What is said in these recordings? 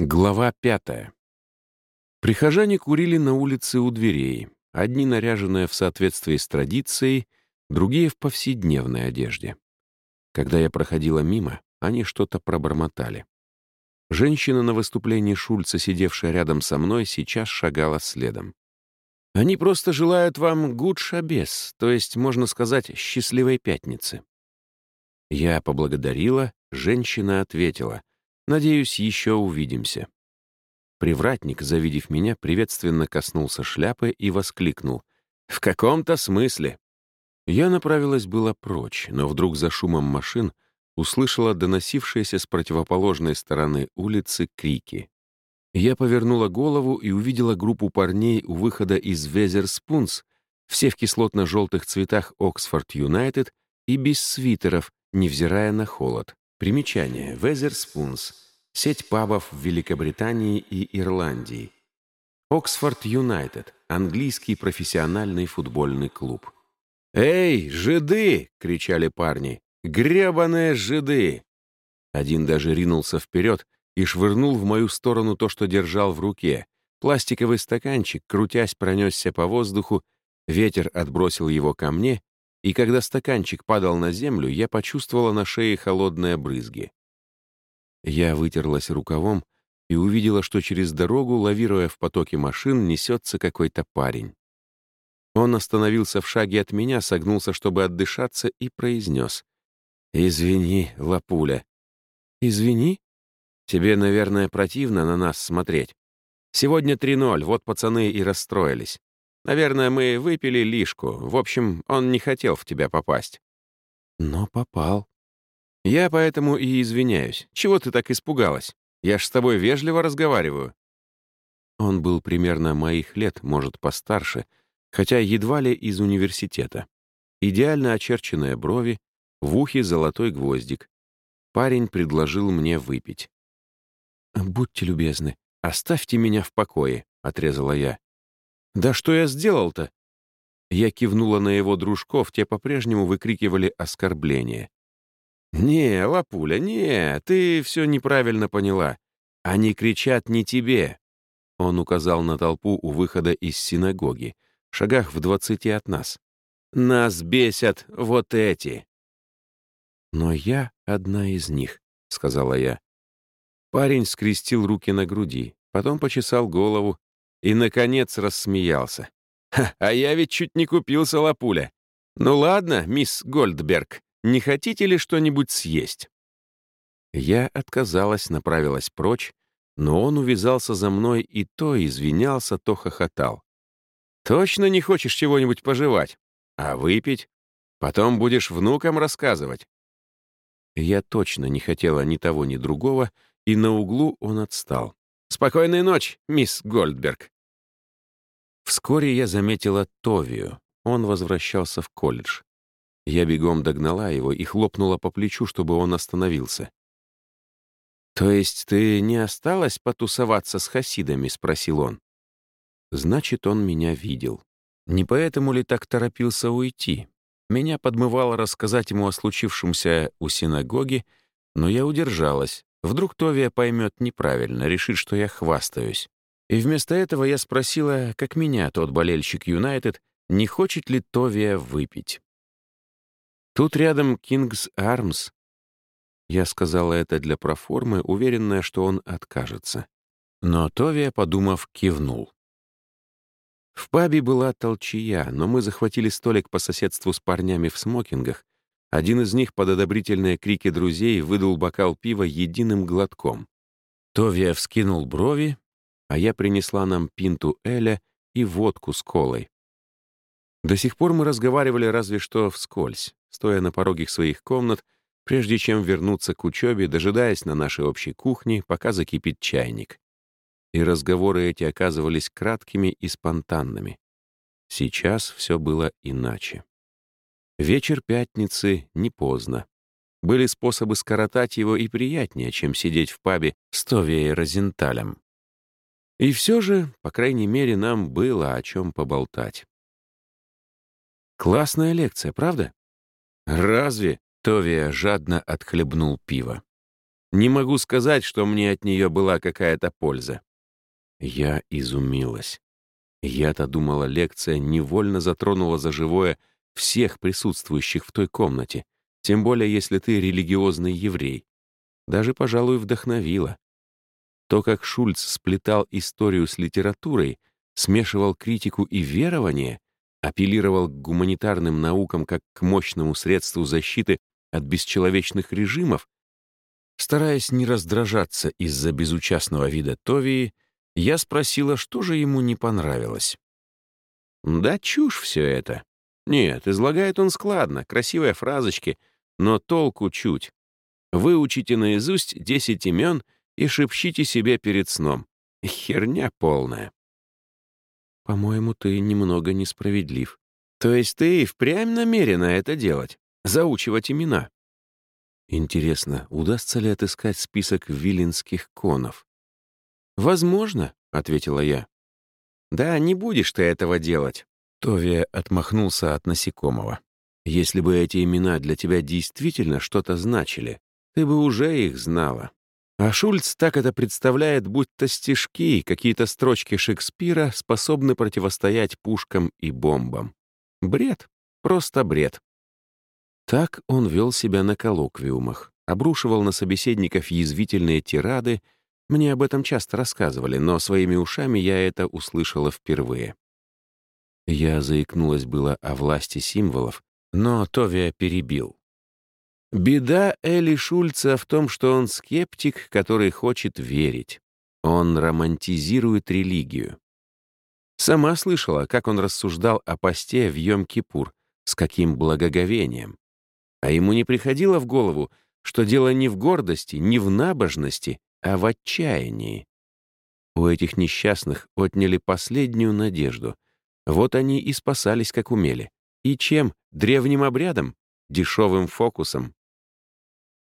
Глава пятая. Прихожане курили на улице у дверей, одни наряженные в соответствии с традицией, другие в повседневной одежде. Когда я проходила мимо, они что-то пробормотали. Женщина на выступлении Шульца, сидевшая рядом со мной, сейчас шагала следом. Они просто желают вам гуд шабес, то есть, можно сказать, счастливой пятницы. Я поблагодарила, женщина ответила. Надеюсь, еще увидимся. Привратник, завидев меня, приветственно коснулся шляпы и воскликнул. «В каком-то смысле!» Я направилась было прочь, но вдруг за шумом машин услышала доносившиеся с противоположной стороны улицы крики. Я повернула голову и увидела группу парней у выхода из Везерспунс, все в кислотно-желтых цветах Оксфорд Юнайтед и без свитеров, невзирая на холод. Примечание. Везерспунс. Сеть пабов в Великобритании и Ирландии. Оксфорд Юнайтед. Английский профессиональный футбольный клуб. «Эй, жиды!» — кричали парни. «Гребаные жиды!» Один даже ринулся вперед и швырнул в мою сторону то, что держал в руке. Пластиковый стаканчик, крутясь, пронесся по воздуху, ветер отбросил его ко мне, и когда стаканчик падал на землю, я почувствовала на шее холодные брызги. Я вытерлась рукавом и увидела, что через дорогу, лавируя в потоке машин, несется какой-то парень. Он остановился в шаге от меня, согнулся, чтобы отдышаться, и произнес. «Извини, лапуля». «Извини? Тебе, наверное, противно на нас смотреть. Сегодня 3-0, вот пацаны и расстроились. Наверное, мы выпили лишку. В общем, он не хотел в тебя попасть». «Но попал». «Я поэтому и извиняюсь. Чего ты так испугалась? Я ж с тобой вежливо разговариваю». Он был примерно моих лет, может, постарше, хотя едва ли из университета. Идеально очерченные брови, в ухе золотой гвоздик. Парень предложил мне выпить. «Будьте любезны, оставьте меня в покое», — отрезала я. «Да что я сделал-то?» Я кивнула на его дружков, те по-прежнему выкрикивали оскорбления. «Не, Лапуля, не, ты все неправильно поняла. Они кричат не тебе». Он указал на толпу у выхода из синагоги, в шагах в двадцати от нас. «Нас бесят вот эти». «Но я одна из них», — сказала я. Парень скрестил руки на груди, потом почесал голову, и, наконец, рассмеялся. «Ха, а я ведь чуть не купился, лапуля. Ну ладно, мисс Гольдберг, не хотите ли что-нибудь съесть?» Я отказалась, направилась прочь, но он увязался за мной и то извинялся, то хохотал. «Точно не хочешь чего-нибудь пожевать? А выпить? Потом будешь внукам рассказывать». Я точно не хотела ни того, ни другого, и на углу он отстал. Спокойной ночи, мисс Гольдберг. Вскоре я заметила Товию. Он возвращался в колледж. Я бегом догнала его и хлопнула по плечу, чтобы он остановился. «То есть ты не осталась потусоваться с хасидами?» — спросил он. Значит, он меня видел. Не поэтому ли так торопился уйти? Меня подмывало рассказать ему о случившемся у синагоги, но я удержалась, Вдруг Товия поймет неправильно, решит, что я хвастаюсь. И вместо этого я спросила, как меня тот болельщик Юнайтед, не хочет ли Товия выпить. Тут рядом Кингс Армс. Я сказала это для проформы, уверенная, что он откажется. Но Товия, подумав, кивнул. В пабе была толчья, но мы захватили столик по соседству с парнями в смокингах, один из них под одобрительные крики друзей выдул бокал пива единым глотком. Товия вскинул брови, а я принесла нам пинту Эля и водку с колой. До сих пор мы разговаривали разве что вскользь, стоя на пороге своих комнат, прежде чем вернуться к учебе, дожидаясь на нашей общей кухне, пока закипит чайник. И разговоры эти оказывались краткими и спонтанными. Сейчас все было иначе. Вечер пятницы не поздно. Были способы скоротать его и приятнее, чем сидеть в пабе с Товией Розенталем. И все же, по крайней мере, нам было о чем поболтать. Классная лекция, правда? Разве? Товия жадно отхлебнул пиво. Не могу сказать, что мне от нее была какая-то польза». Я изумилась. Я-то думала, лекция невольно затронула за живое всех присутствующих в той комнате, тем более если ты религиозный еврей. Даже, пожалуй, вдохновила. То, как Шульц сплетал историю с литературой, смешивал критику и верование, апеллировал к гуманитарным наукам как к мощному средству защиты от бесчеловечных режимов, стараясь не раздражаться из-за безучастного вида Товии, я спросила, что же ему не понравилось. Да чушь все это. Нет, излагает он складно, красивые фразочки, но толку чуть. Выучите наизусть десять имен и шепчите себе перед сном. Херня полная. По-моему, ты немного несправедлив. То есть ты и впрямь намерена это делать? Заучивать имена? Интересно, удастся ли отыскать список виленских конов? «Возможно», — ответила я. «Да, не будешь ты этого делать». Товия отмахнулся от насекомого. «Если бы эти имена для тебя действительно что-то значили, ты бы уже их знала. А Шульц так это представляет, будто стишки, какие-то строчки Шекспира способны противостоять пушкам и бомбам. Бред. Просто бред. Так он вел себя на коллоквиумах, обрушивал на собеседников язвительные тирады. Мне об этом часто рассказывали, но своими ушами я это услышала впервые. Я заикнулась было о власти символов, но Товия перебил. Беда Эли Шульца в том, что он скептик, который хочет верить. Он романтизирует религию. Сама слышала, как он рассуждал о посте в Йом-Кипур, с каким благоговением. А ему не приходило в голову, что дело не в гордости, не в набожности, а в отчаянии. У этих несчастных отняли последнюю надежду. Вот они и спасались, как умели. И чем? Древним обрядом? Дешевым фокусом?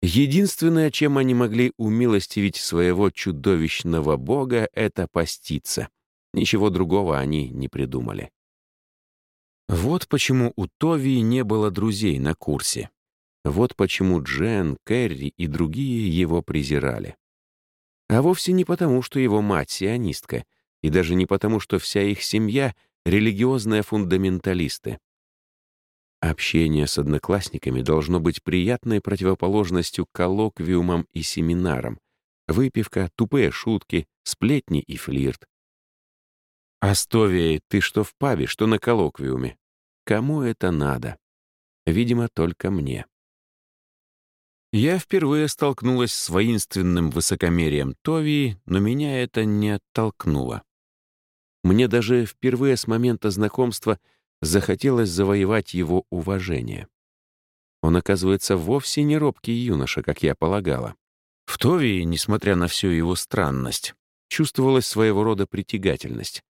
Единственное, чем они могли умилостивить своего чудовищного бога, это поститься. Ничего другого они не придумали. Вот почему у Товии не было друзей на курсе. Вот почему Джен, Кэрри и другие его презирали. А вовсе не потому, что его мать сионистка, и даже не потому, что вся их семья — религиозные фундаменталисты. Общение с одноклассниками должно быть приятной противоположностью коллоквиумам и семинарам. Выпивка, тупые шутки, сплетни и флирт. Астовия, ты что в пабе, что на коллоквиуме? Кому это надо? Видимо, только мне. Я впервые столкнулась с воинственным высокомерием Товии, но меня это не оттолкнуло. Мне даже впервые с момента знакомства — захотелось завоевать его уважение. Он, оказывается, вовсе не робкий юноша, как я полагала. В Товии, несмотря на всю его странность, чувствовалась своего рода притягательность.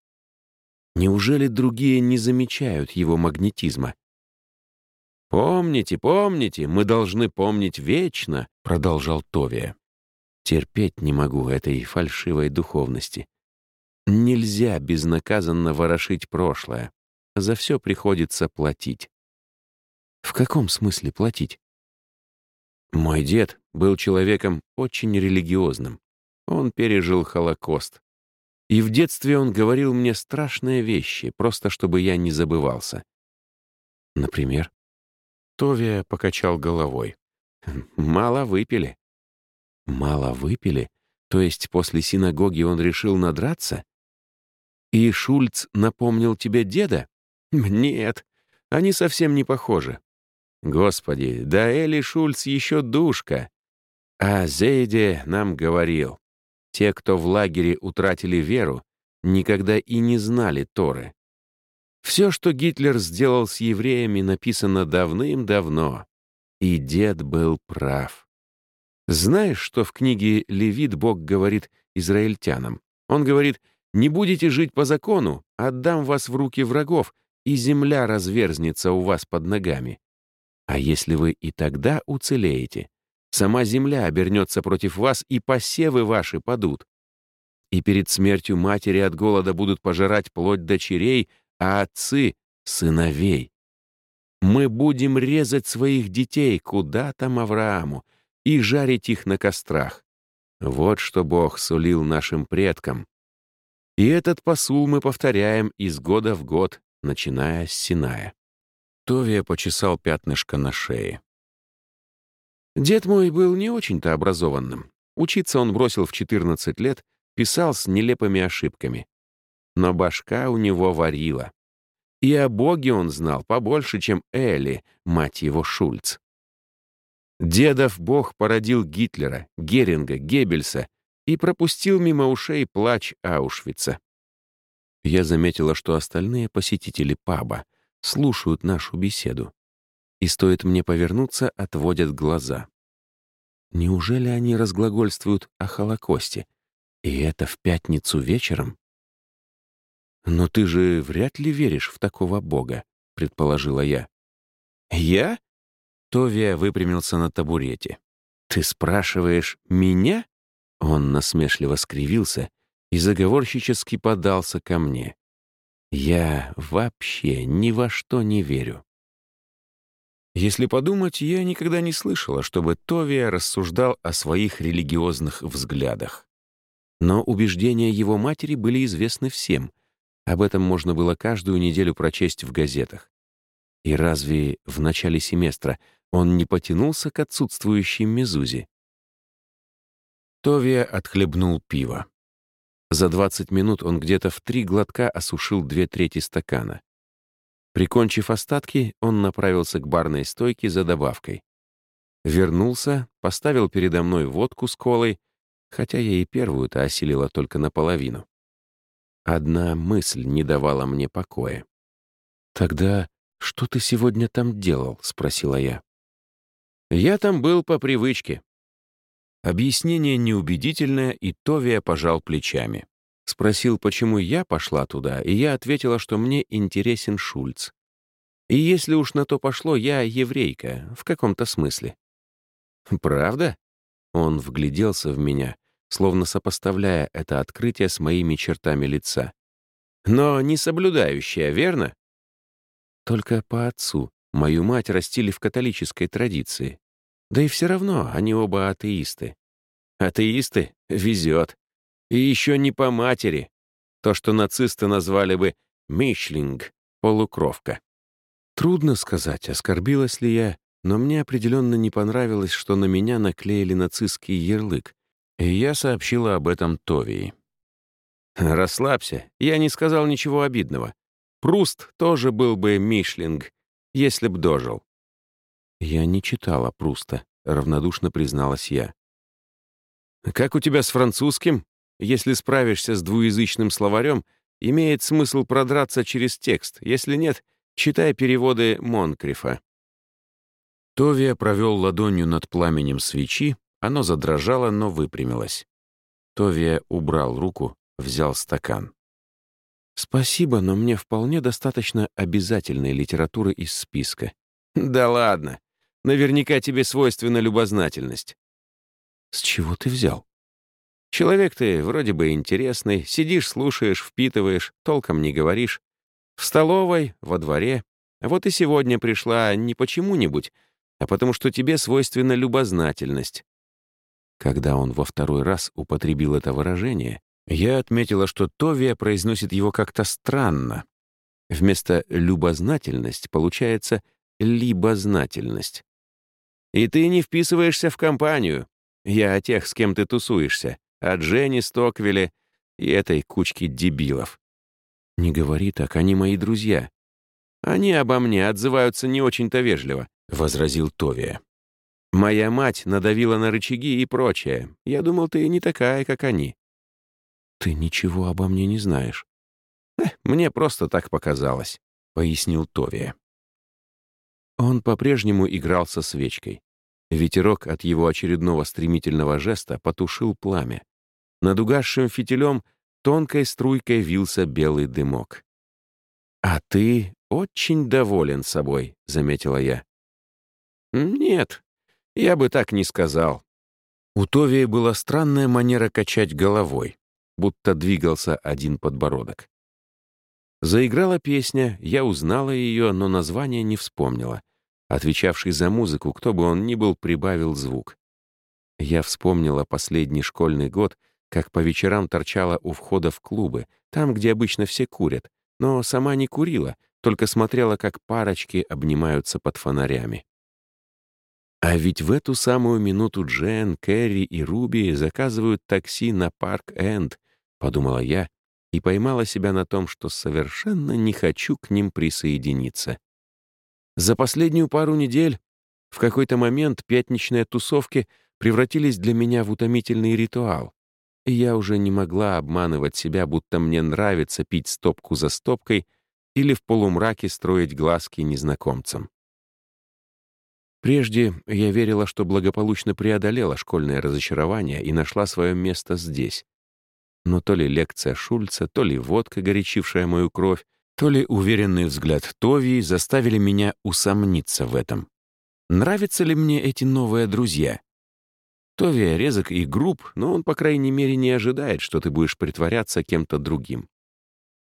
Неужели другие не замечают его магнетизма? «Помните, помните, мы должны помнить вечно», — продолжал Товия. «Терпеть не могу этой фальшивой духовности. Нельзя безнаказанно ворошить прошлое. За все приходится платить. В каком смысле платить? Мой дед был человеком очень религиозным. Он пережил Холокост. И в детстве он говорил мне страшные вещи, просто чтобы я не забывался. Например? Товия покачал головой. Мало выпили. Мало выпили? То есть после синагоги он решил надраться? И Шульц напомнил тебе деда? Нет, они совсем не похожи. Господи, да Эли Шульц еще душка. А Зейде нам говорил, те, кто в лагере утратили веру, никогда и не знали Торы. Все, что Гитлер сделал с евреями, написано давным-давно. И дед был прав. Знаешь, что в книге Левит Бог говорит израильтянам? Он говорит, «Не будете жить по закону, отдам вас в руки врагов, и земля разверзнется у вас под ногами. А если вы и тогда уцелеете, сама земля обернется против вас, и посевы ваши падут. И перед смертью матери от голода будут пожирать плоть дочерей, а отцы — сыновей. Мы будем резать своих детей, куда там Аврааму, и жарить их на кострах. Вот что Бог сулил нашим предкам. И этот посул мы повторяем из года в год, начиная с Синая. Товия почесал пятнышко на шее. Дед мой был не очень-то образованным. Учиться он бросил в 14 лет, писал с нелепыми ошибками. Но башка у него варила. И о Боге он знал побольше, чем Элли, мать его Шульц. Дедов Бог породил Гитлера, Геринга, Геббельса и пропустил мимо ушей плач Аушвица. Я заметила, что остальные посетители паба слушают нашу беседу. И стоит мне повернуться, отводят глаза. Неужели они разглагольствуют о Холокосте? И это в пятницу вечером? «Но ты же вряд ли веришь в такого бога», — предположила я. «Я?» Товия выпрямился на табурете. «Ты спрашиваешь меня?» Он насмешливо скривился и заговорщически подался ко мне. «Я вообще ни во что не верю». Если подумать, я никогда не слышала, чтобы Товия рассуждал о своих религиозных взглядах. Но убеждения его матери были известны всем. Об этом можно было каждую неделю прочесть в газетах. И разве в начале семестра он не потянулся к отсутствующей мезузе? Товия отхлебнул пиво. За 20 минут он где-то в три глотка осушил две трети стакана. Прикончив остатки, он направился к барной стойке за добавкой. Вернулся, поставил передо мной водку с колой, хотя я и первую-то осилила только наполовину. Одна мысль не давала мне покоя. «Тогда что ты сегодня там делал?» — спросила я. «Я там был по привычке». Объяснение неубедительное, и Товия пожал плечами. Спросил, почему я пошла туда, и я ответила, что мне интересен Шульц. И если уж на то пошло, я еврейка, в каком-то смысле. Правда? Он вгляделся в меня, словно сопоставляя это открытие с моими чертами лица. Но не соблюдающая, верно? Только по отцу. Мою мать растили в католической традиции. Да и все равно они оба атеисты. Атеисты? Везет. И еще не по матери. То, что нацисты назвали бы «мишлинг» — полукровка. Трудно сказать, оскорбилась ли я, но мне определенно не понравилось, что на меня наклеили нацистский ярлык, и я сообщила об этом Товии. «Расслабься, я не сказал ничего обидного. Пруст тоже был бы Мишлинг, если б дожил». «Я не читала Пруста», — равнодушно призналась я. «Как у тебя с французским?» Если справишься с двуязычным словарем, имеет смысл продраться через текст. Если нет, читай переводы Монкрифа. Товия провел ладонью над пламенем свечи, оно задрожало, но выпрямилось. Товия убрал руку, взял стакан. «Спасибо, но мне вполне достаточно обязательной литературы из списка». «Да ладно. Наверняка тебе свойственна любознательность». «С чего ты взял?» Человек ты вроде бы интересный, сидишь, слушаешь, впитываешь, толком не говоришь. В столовой, во дворе. Вот и сегодня пришла не почему-нибудь, а потому что тебе свойственна любознательность. Когда он во второй раз употребил это выражение, я отметила, что Товия произносит его как-то странно. Вместо «любознательность» получается «либознательность». И ты не вписываешься в компанию. Я о тех, с кем ты тусуешься от Жени Стоквеля и этой кучки дебилов. Не говори так, они мои друзья. Они обо мне отзываются не очень-то вежливо, — возразил Товия. Моя мать надавила на рычаги и прочее. Я думал, ты не такая, как они. Ты ничего обо мне не знаешь. мне просто так показалось, — пояснил Товия. Он по-прежнему играл со свечкой. Ветерок от его очередного стремительного жеста потушил пламя. Над угасшим фитилем тонкой струйкой вился белый дымок. «А ты очень доволен собой», — заметила я. «Нет, я бы так не сказал». У Товии была странная манера качать головой, будто двигался один подбородок. Заиграла песня, я узнала ее, но название не вспомнила. Отвечавший за музыку, кто бы он ни был, прибавил звук. Я вспомнила последний школьный год, как по вечерам торчала у входа в клубы, там, где обычно все курят, но сама не курила, только смотрела, как парочки обнимаются под фонарями. А ведь в эту самую минуту Джен, Кэрри и Руби заказывают такси на Парк-Энд, подумала я и поймала себя на том, что совершенно не хочу к ним присоединиться. За последнюю пару недель в какой-то момент пятничные тусовки превратились для меня в утомительный ритуал, и я уже не могла обманывать себя, будто мне нравится пить стопку за стопкой или в полумраке строить глазки незнакомцам. Прежде я верила, что благополучно преодолела школьное разочарование и нашла свое место здесь. Но то ли лекция Шульца, то ли водка, горячившая мою кровь, то ли уверенный взгляд Товии заставили меня усомниться в этом. Нравятся ли мне эти новые друзья? Товия резок и груб, но он, по крайней мере, не ожидает, что ты будешь притворяться кем-то другим.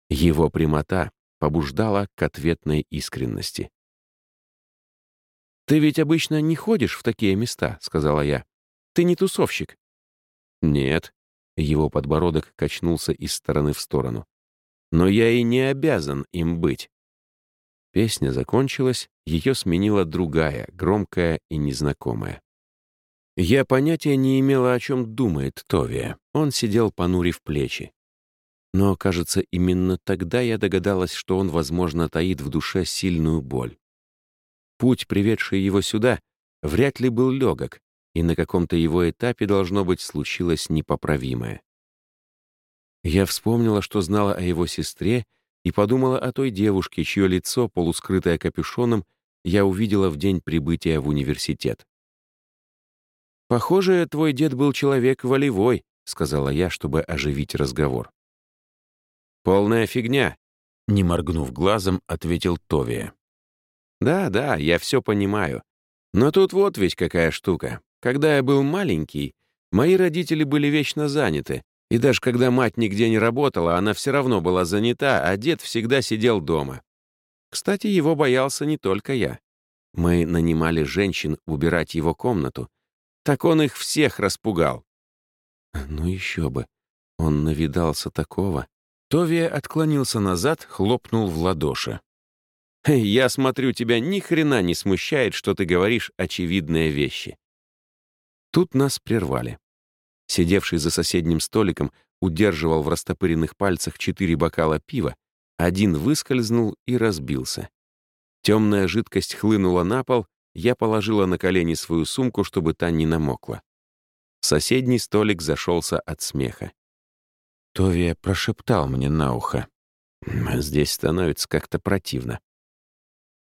Его прямота побуждала к ответной искренности. «Ты ведь обычно не ходишь в такие места», — сказала я. «Ты не тусовщик». «Нет». Его подбородок качнулся из стороны в сторону. «Но я и не обязан им быть». Песня закончилась, ее сменила другая, громкая и незнакомая. Я понятия не имела, о чем думает Товия. Он сидел, понурив плечи. Но, кажется, именно тогда я догадалась, что он, возможно, таит в душе сильную боль. Путь, приведший его сюда, вряд ли был легок, и на каком-то его этапе, должно быть, случилось непоправимое. Я вспомнила, что знала о его сестре, и подумала о той девушке, чье лицо, полускрытое капюшоном, я увидела в день прибытия в университет. «Похоже, твой дед был человек волевой», — сказала я, чтобы оживить разговор. «Полная фигня», — не моргнув глазом, ответил Товия. «Да, да, я все понимаю. Но тут вот ведь какая штука. Когда я был маленький, мои родители были вечно заняты, и даже когда мать нигде не работала, она все равно была занята, а дед всегда сидел дома. Кстати, его боялся не только я. Мы нанимали женщин убирать его комнату. Так он их всех распугал. Ну еще бы. Он навидался такого. Товия отклонился назад, хлопнул в ладоши. «Я смотрю, тебя ни хрена не смущает, что ты говоришь очевидные вещи». Тут нас прервали. Сидевший за соседним столиком удерживал в растопыренных пальцах четыре бокала пива, один выскользнул и разбился. Темная жидкость хлынула на пол, я положила на колени свою сумку, чтобы та не намокла. Соседний столик зашелся от смеха. Товия прошептал мне на ухо. «Здесь становится как-то противно».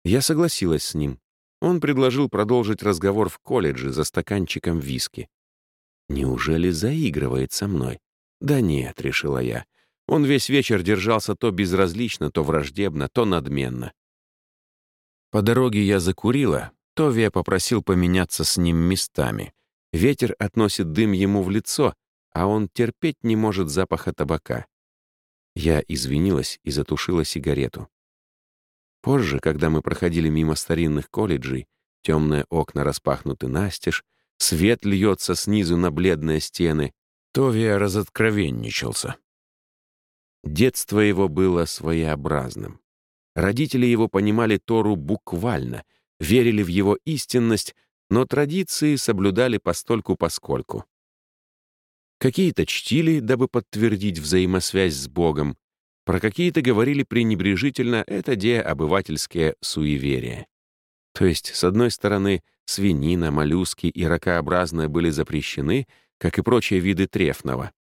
Я согласилась с ним. Он предложил продолжить разговор в колледже за стаканчиком виски. Неужели заигрывает со мной? Да нет, решила я. Он весь вечер держался то безразлично, то враждебно, то надменно. По дороге я закурила, Товия попросил поменяться с ним местами. Ветер относит дым ему в лицо, а он терпеть не может запаха табака. Я извинилась и затушила сигарету. Позже, когда мы проходили мимо старинных колледжей, темные окна распахнуты настежь, свет льется снизу на бледные стены, Товия разоткровенничался. Детство его было своеобразным. Родители его понимали Тору буквально, верили в его истинность, но традиции соблюдали постольку-поскольку. Какие-то чтили, дабы подтвердить взаимосвязь с Богом, про какие-то говорили пренебрежительно, это де обывательские суеверия. То есть, с одной стороны, свинина, моллюски и ракообразные были запрещены, как и прочие виды трефного.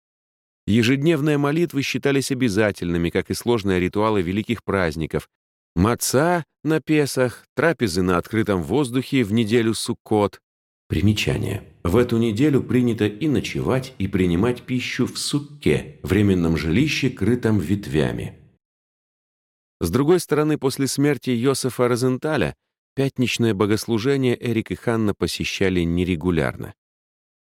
Ежедневные молитвы считались обязательными, как и сложные ритуалы великих праздников. Маца на Песах, трапезы на открытом воздухе в неделю Суккот. Примечание. В эту неделю принято и ночевать, и принимать пищу в сукке, временном жилище, крытом ветвями. С другой стороны, после смерти Йосефа Розенталя пятничное богослужение Эрик и Ханна посещали нерегулярно.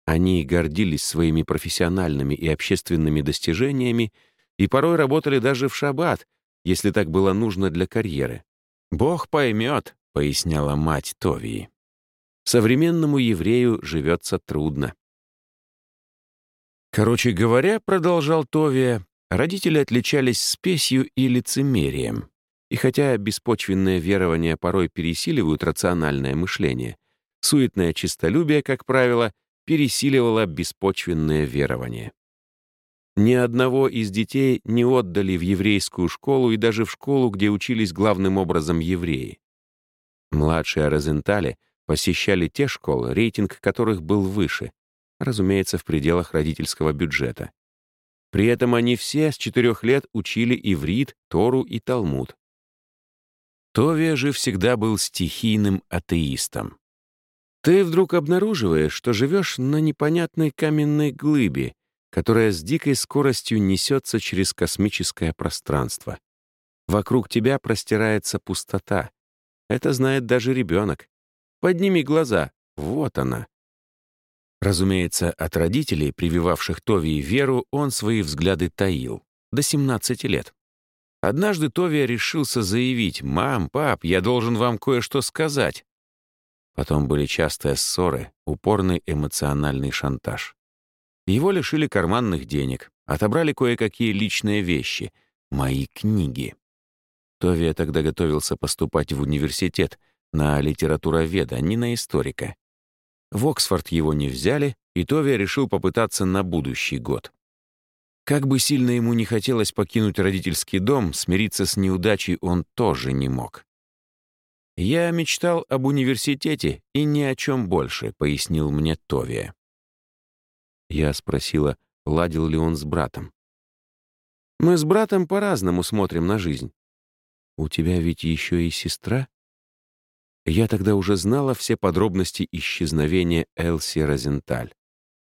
Они гордились своими профессиональными и общественными достижениями и порой работали даже в шаббат, если так было нужно для карьеры. «Бог поймет», — поясняла мать Товии. Современному еврею живется трудно. Короче говоря, продолжал Товия, родители отличались спесью и лицемерием. И хотя беспочвенные верования порой пересиливают рациональное мышление, суетное честолюбие, как правило, пересиливало беспочвенное верование. Ни одного из детей не отдали в еврейскую школу и даже в школу, где учились главным образом евреи. Младшие Розентали посещали те школы, рейтинг которых был выше, разумеется, в пределах родительского бюджета. При этом они все с четырех лет учили иврит, Тору и Талмуд. Товия же всегда был стихийным атеистом. Ты вдруг обнаруживаешь, что живешь на непонятной каменной глыбе, которая с дикой скоростью несется через космическое пространство. Вокруг тебя простирается пустота. Это знает даже ребенок. Подними глаза. Вот она. Разумеется, от родителей, прививавших Товии веру, он свои взгляды таил. До 17 лет. Однажды Товия решился заявить «Мам, пап, я должен вам кое-что сказать». Потом были частые ссоры, упорный эмоциональный шантаж. Его лишили карманных денег, отобрали кое-какие личные вещи, мои книги. Товия тогда готовился поступать в университет на литературоведа, не на историка. В Оксфорд его не взяли, и Товия решил попытаться на будущий год. Как бы сильно ему не хотелось покинуть родительский дом, смириться с неудачей он тоже не мог. «Я мечтал об университете и ни о чем больше», — пояснил мне Товия. Я спросила, ладил ли он с братом. «Мы с братом по-разному смотрим на жизнь. У тебя ведь еще и сестра?» Я тогда уже знала все подробности исчезновения Элси Розенталь.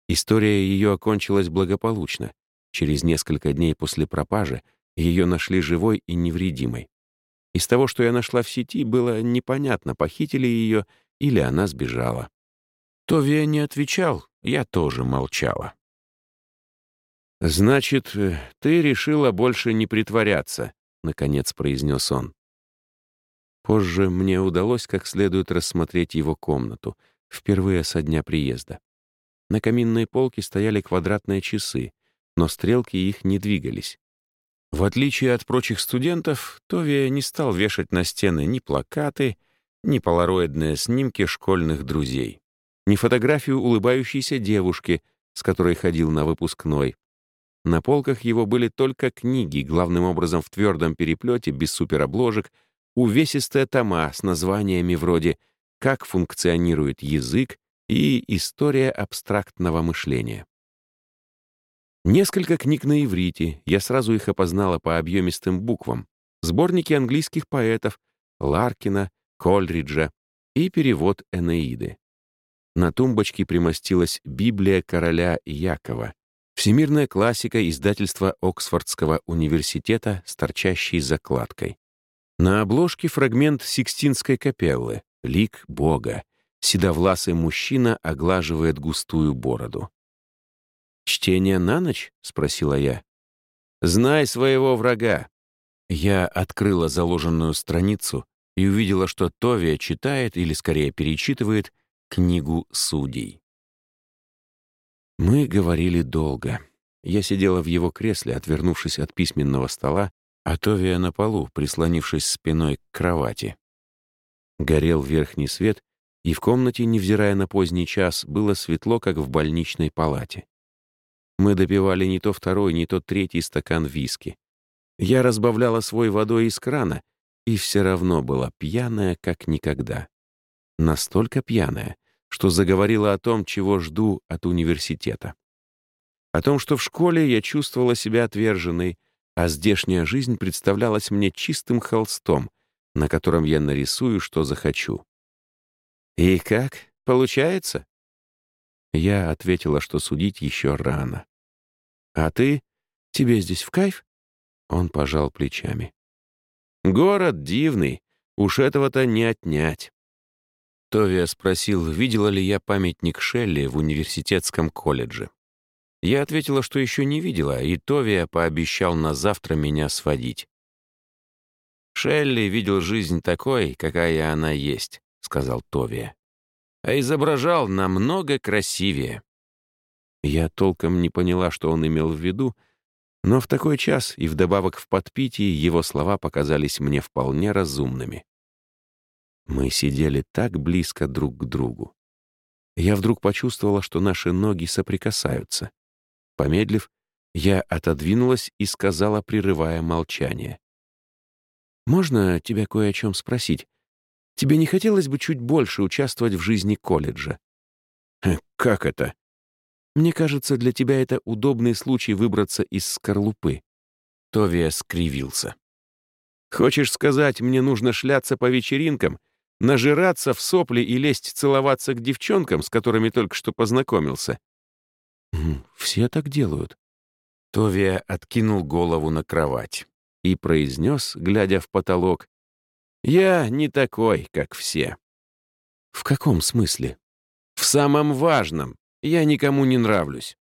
История ее окончилась благополучно. Через несколько дней после пропажи ее нашли живой и невредимой. Из того, что я нашла в сети, было непонятно, похитили ее или она сбежала. Товия не отвечал, я тоже молчала. «Значит, э, ты решила больше не притворяться», — наконец произнес он. Позже мне удалось как следует рассмотреть его комнату, впервые со дня приезда. На каминной полке стояли квадратные часы, но стрелки их не двигались. В отличие от прочих студентов, Товия не стал вешать на стены ни плакаты, ни полароидные снимки школьных друзей ни фотографию улыбающейся девушки, с которой ходил на выпускной. На полках его были только книги, главным образом в твердом переплете, без суперобложек, увесистые тома с названиями вроде «Как функционирует язык» и «История абстрактного мышления». Несколько книг на иврите, я сразу их опознала по объемистым буквам. Сборники английских поэтов Ларкина, Кольриджа и перевод Энеиды. На тумбочке примостилась Библия короля Якова, всемирная классика издательства Оксфордского университета с торчащей закладкой. На обложке фрагмент Сикстинской капеллы «Лик Бога». Седовласый мужчина оглаживает густую бороду. «Чтение на ночь?» — спросила я. «Знай своего врага». Я открыла заложенную страницу и увидела, что Товия читает, или скорее перечитывает, книгу судей. Мы говорили долго. Я сидела в его кресле, отвернувшись от письменного стола, а Товия на полу, прислонившись спиной к кровати. Горел верхний свет, и в комнате, невзирая на поздний час, было светло, как в больничной палате. Мы допивали не то второй, не то третий стакан виски. Я разбавляла свой водой из крана, и все равно была пьяная, как никогда настолько пьяная, что заговорила о том, чего жду от университета. О том, что в школе я чувствовала себя отверженной, а здешняя жизнь представлялась мне чистым холстом, на котором я нарисую, что захочу. «И как? Получается?» Я ответила, что судить еще рано. «А ты? Тебе здесь в кайф?» Он пожал плечами. «Город дивный, уж этого-то не отнять. Товия спросил, видела ли я памятник Шелли в университетском колледже. Я ответила, что еще не видела, и Товия пообещал на завтра меня сводить. «Шелли видел жизнь такой, какая она есть», — сказал Товия. «А изображал намного красивее». Я толком не поняла, что он имел в виду, но в такой час и вдобавок в подпитии его слова показались мне вполне разумными. Мы сидели так близко друг к другу. Я вдруг почувствовала, что наши ноги соприкасаются. Помедлив, я отодвинулась и сказала, прерывая молчание. «Можно тебя кое о чем спросить? Тебе не хотелось бы чуть больше участвовать в жизни колледжа?» «Как это?» «Мне кажется, для тебя это удобный случай выбраться из скорлупы». Товия скривился. «Хочешь сказать, мне нужно шляться по вечеринкам, нажираться в сопли и лезть целоваться к девчонкам, с которыми только что познакомился?» «Все так делают». Товия откинул голову на кровать и произнес, глядя в потолок, «Я не такой, как все». «В каком смысле?» «В самом важном. Я никому не нравлюсь».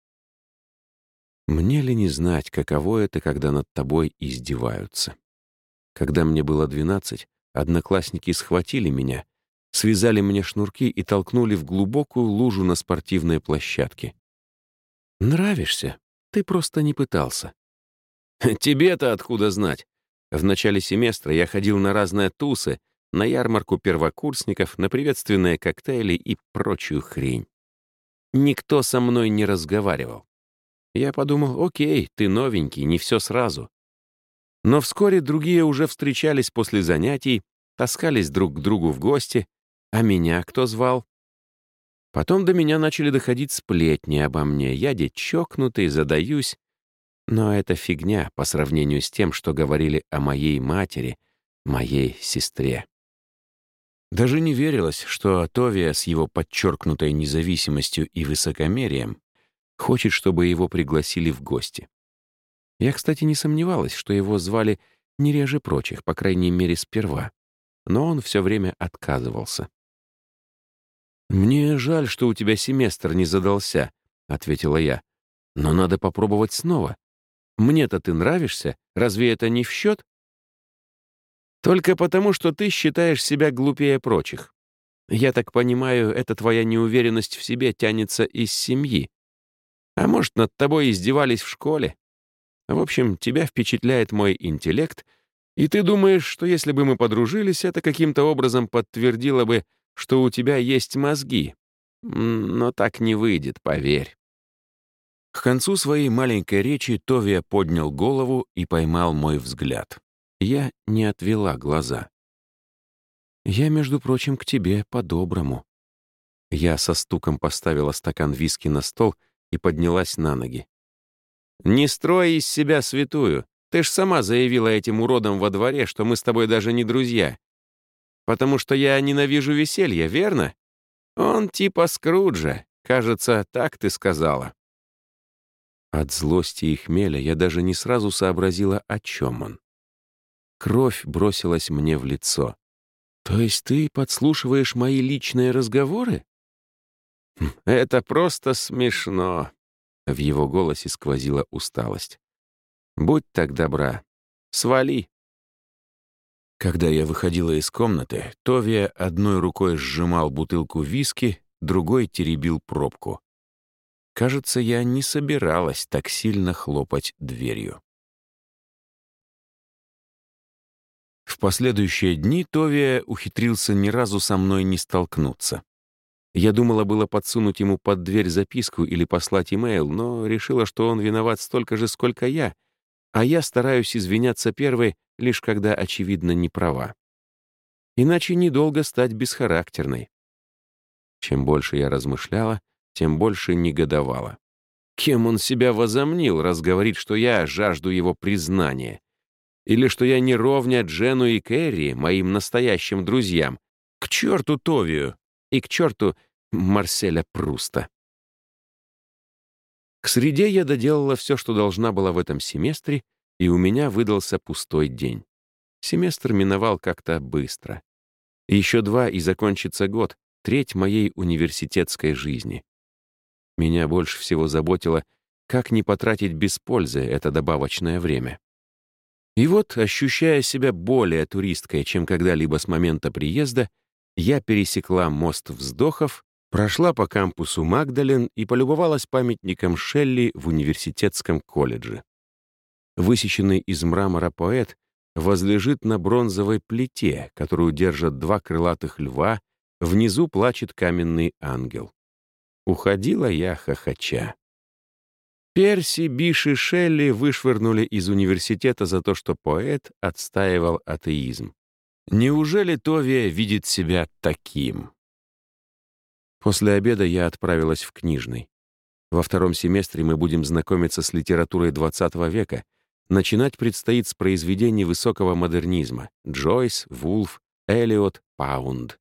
Мне ли не знать, каково это, когда над тобой издеваются? Когда мне было двенадцать, одноклассники схватили меня, связали мне шнурки и толкнули в глубокую лужу на спортивной площадке. «Нравишься? Ты просто не пытался». «Тебе-то откуда знать? В начале семестра я ходил на разные тусы, на ярмарку первокурсников, на приветственные коктейли и прочую хрень. Никто со мной не разговаривал. Я подумал, окей, ты новенький, не все сразу. Но вскоре другие уже встречались после занятий, таскались друг к другу в гости, а меня кто звал? Потом до меня начали доходить сплетни обо мне. Я ведь чокнутый, задаюсь. Но это фигня по сравнению с тем, что говорили о моей матери, моей сестре. Даже не верилось, что Товия с его подчеркнутой независимостью и высокомерием хочет, чтобы его пригласили в гости. Я, кстати, не сомневалась, что его звали не реже прочих, по крайней мере, сперва. Но он все время отказывался. «Мне жаль, что у тебя семестр не задался», — ответила я. «Но надо попробовать снова. Мне-то ты нравишься, разве это не в счет?» «Только потому, что ты считаешь себя глупее прочих. Я так понимаю, эта твоя неуверенность в себе тянется из семьи. А может, над тобой издевались в школе? В общем, тебя впечатляет мой интеллект, и ты думаешь, что если бы мы подружились, это каким-то образом подтвердило бы, что у тебя есть мозги. Но так не выйдет, поверь». К концу своей маленькой речи Товия поднял голову и поймал мой взгляд. Я не отвела глаза. «Я, между прочим, к тебе по-доброму». Я со стуком поставила стакан виски на стол и поднялась на ноги. «Не строй из себя святую. Ты ж сама заявила этим уродам во дворе, что мы с тобой даже не друзья. Потому что я ненавижу веселье, верно? Он типа Скруджа. Кажется, так ты сказала». От злости и хмеля я даже не сразу сообразила, о чем он. Кровь бросилась мне в лицо. «То есть ты подслушиваешь мои личные разговоры?» «Хм, «Это просто смешно», — в его голосе сквозила усталость. «Будь так добра, свали». Когда я выходила из комнаты, Товия одной рукой сжимал бутылку виски, другой теребил пробку. Кажется, я не собиралась так сильно хлопать дверью. В последующие дни Товия ухитрился ни разу со мной не столкнуться. Я думала было подсунуть ему под дверь записку или послать имейл, но решила, что он виноват столько же, сколько я, а я стараюсь извиняться первой, лишь когда, очевидно, не права. Иначе недолго стать бесхарактерной. Чем больше я размышляла, тем больше негодовала. Кем он себя возомнил, раз говорит, что я жажду его признания? Или что я не ровня Джену и Кэрри, моим настоящим друзьям? К черту Товию и к черту Марселя Пруста. К среде я доделала все, что должна была в этом семестре, и у меня выдался пустой день. Семестр миновал как-то быстро. Еще два, и закончится год, треть моей университетской жизни. Меня больше всего заботило, как не потратить без пользы это добавочное время. И вот, ощущая себя более туристкой, чем когда-либо с момента приезда, я пересекла мост вздохов, Прошла по кампусу Магдален и полюбовалась памятником Шелли в университетском колледже. Высеченный из мрамора поэт возлежит на бронзовой плите, которую держат два крылатых льва, внизу плачет каменный ангел. Уходила я хохоча. Перси, Биш и Шелли вышвырнули из университета за то, что поэт отстаивал атеизм. Неужели Товия видит себя таким? После обеда я отправилась в книжный. Во втором семестре мы будем знакомиться с литературой XX века. Начинать предстоит с произведений высокого модернизма — Джойс, Вулф, Элиот, Паунд.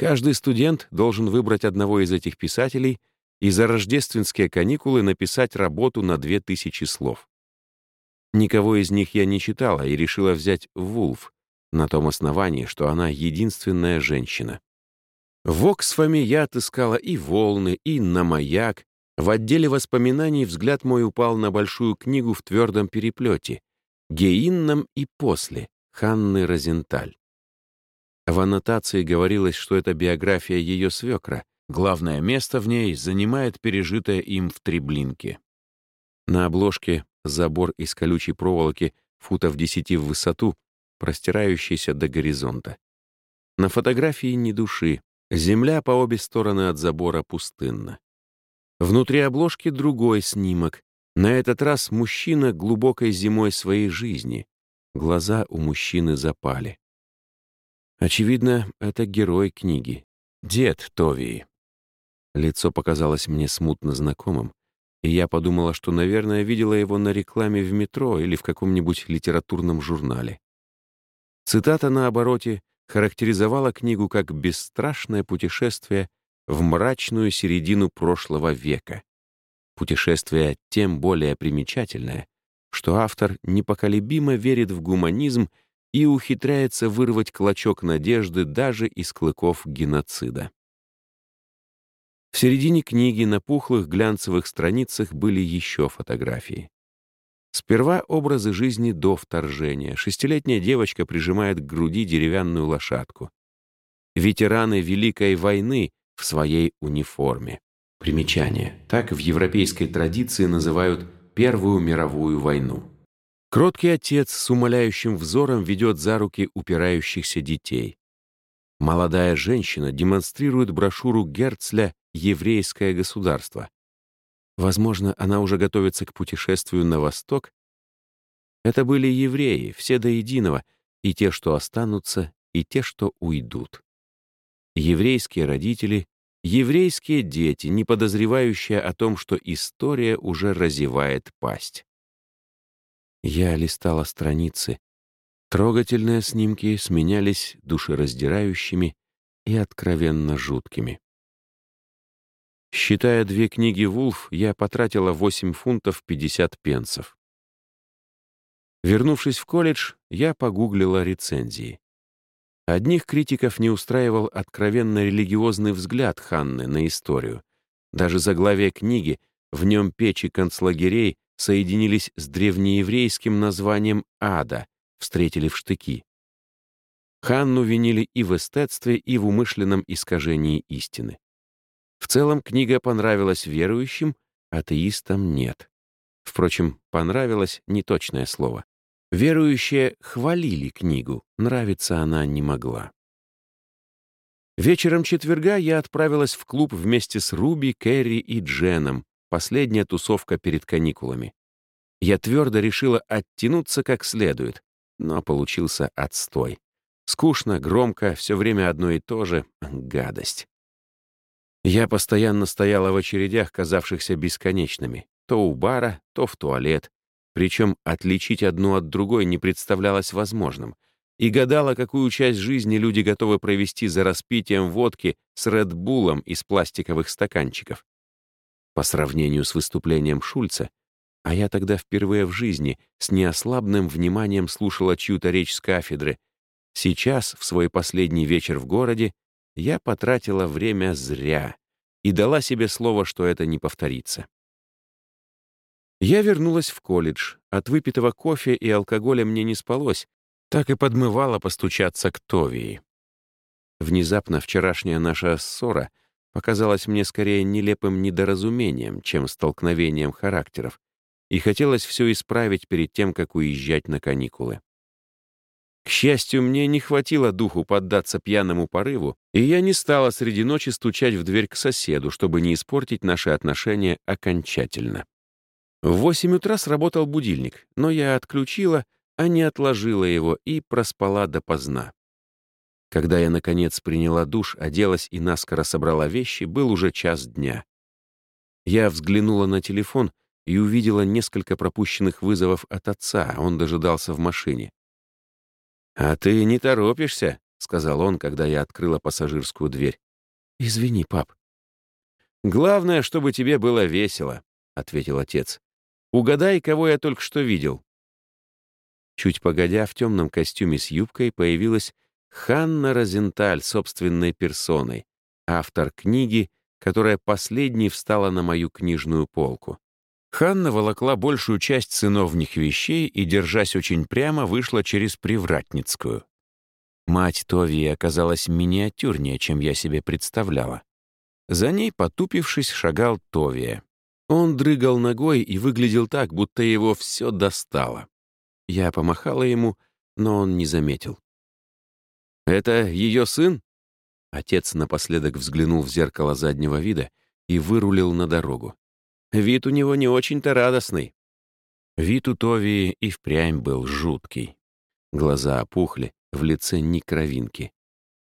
Каждый студент должен выбрать одного из этих писателей и за рождественские каникулы написать работу на две тысячи слов. Никого из них я не читала и решила взять Вулф на том основании, что она единственная женщина. В Оксфаме я отыскала и волны, и на маяк. В отделе воспоминаний взгляд мой упал на большую книгу в твердом переплете «Геинном и после» Ханны Розенталь. В аннотации говорилось, что это биография ее свекра, Главное место в ней занимает пережитое им в Треблинке. На обложке забор из колючей проволоки футов десяти в высоту, простирающийся до горизонта. На фотографии ни души, земля по обе стороны от забора пустынна. Внутри обложки другой снимок. На этот раз мужчина глубокой зимой своей жизни. Глаза у мужчины запали. Очевидно, это герой книги. Дед Товии. Лицо показалось мне смутно знакомым, и я подумала, что, наверное, видела его на рекламе в метро или в каком-нибудь литературном журнале. Цитата на обороте характеризовала книгу как «бесстрашное путешествие в мрачную середину прошлого века». Путешествие тем более примечательное, что автор непоколебимо верит в гуманизм и ухитряется вырвать клочок надежды даже из клыков геноцида. В середине книги на пухлых глянцевых страницах были еще фотографии. Сперва образы жизни до вторжения. Шестилетняя девочка прижимает к груди деревянную лошадку. Ветераны Великой войны в своей униформе. Примечание. Так в европейской традиции называют Первую мировую войну. Кроткий отец с умоляющим взором ведет за руки упирающихся детей. Молодая женщина демонстрирует брошюру Герцля «Еврейское государство». Возможно, она уже готовится к путешествию на восток. Это были евреи, все до единого, и те, что останутся, и те, что уйдут. Еврейские родители, еврейские дети, не подозревающие о том, что история уже разевает пасть. Я листала страницы, Трогательные снимки сменялись душераздирающими и откровенно жуткими. Считая две книги Вулф, я потратила 8 фунтов 50 пенсов. Вернувшись в колледж, я погуглила рецензии. Одних критиков не устраивал откровенно религиозный взгляд Ханны на историю. Даже заглавие книги «В нем печи концлагерей» соединились с древнееврейским названием «Ада», встретили в штыки. Ханну винили и в эстетстве, и в умышленном искажении истины. В целом книга понравилась верующим, атеистам нет. Впрочем, понравилось неточное слово. Верующие хвалили книгу, нравиться она не могла. Вечером четверга я отправилась в клуб вместе с Руби, Кэрри и Дженом, последняя тусовка перед каникулами. Я твердо решила оттянуться как следует, но получился отстой. Скучно, громко, все время одно и то же — гадость. Я постоянно стояла в очередях, казавшихся бесконечными, то у бара, то в туалет, причем отличить одну от другой не представлялось возможным, и гадала, какую часть жизни люди готовы провести за распитием водки с Редбулом из пластиковых стаканчиков. По сравнению с выступлением Шульца, а я тогда впервые в жизни с неослабным вниманием слушала чью-то речь с кафедры. Сейчас, в свой последний вечер в городе, я потратила время зря и дала себе слово, что это не повторится. Я вернулась в колледж. От выпитого кофе и алкоголя мне не спалось, так и подмывало постучаться к Товии. Внезапно вчерашняя наша ссора показалось мне скорее нелепым недоразумением, чем столкновением характеров, и хотелось все исправить перед тем, как уезжать на каникулы. К счастью, мне не хватило духу поддаться пьяному порыву, и я не стала среди ночи стучать в дверь к соседу, чтобы не испортить наши отношения окончательно. В восемь утра сработал будильник, но я отключила, а не отложила его и проспала допоздна. Когда я, наконец, приняла душ, оделась и наскоро собрала вещи, был уже час дня. Я взглянула на телефон и увидела несколько пропущенных вызовов от отца, он дожидался в машине. «А ты не торопишься», — сказал он, когда я открыла пассажирскую дверь. «Извини, пап». «Главное, чтобы тебе было весело», — ответил отец. «Угадай, кого я только что видел». Чуть погодя, в темном костюме с юбкой появилась Ханна Розенталь собственной персоной, автор книги, которая последней встала на мою книжную полку. Ханна волокла большую часть сыновних вещей и, держась очень прямо, вышла через Привратницкую. Мать Товии оказалась миниатюрнее, чем я себе представляла. За ней, потупившись, шагал Товия. Он дрыгал ногой и выглядел так, будто его все достало. Я помахала ему, но он не заметил. «Это ее сын?» Отец напоследок взглянул в зеркало заднего вида и вырулил на дорогу. Вид у него не очень-то радостный. Вид у Товии и впрямь был жуткий. Глаза опухли, в лице ни кровинки.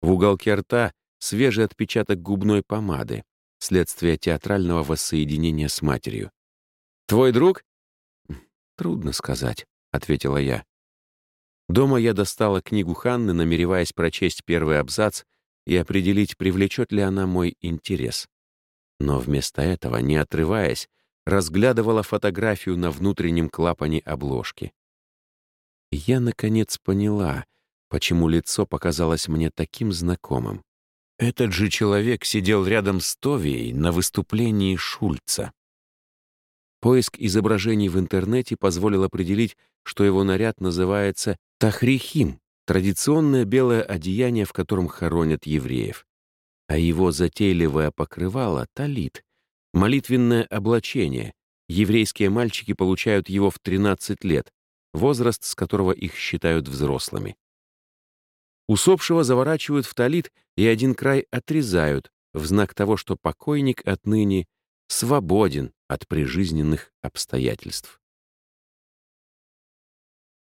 В уголке рта свежий отпечаток губной помады, следствие театрального воссоединения с матерью. «Твой друг?» «Трудно сказать», — ответила я. Дома я достала книгу Ханны, намереваясь прочесть первый абзац и определить, привлечет ли она мой интерес но вместо этого, не отрываясь, разглядывала фотографию на внутреннем клапане обложки. я, наконец, поняла, почему лицо показалось мне таким знакомым. Этот же человек сидел рядом с Товией на выступлении Шульца. Поиск изображений в интернете позволил определить, что его наряд называется «тахрихим» — традиционное белое одеяние, в котором хоронят евреев а его затейливое покрывало — талит, молитвенное облачение. Еврейские мальчики получают его в 13 лет, возраст, с которого их считают взрослыми. Усопшего заворачивают в талит и один край отрезают в знак того, что покойник отныне свободен от прижизненных обстоятельств.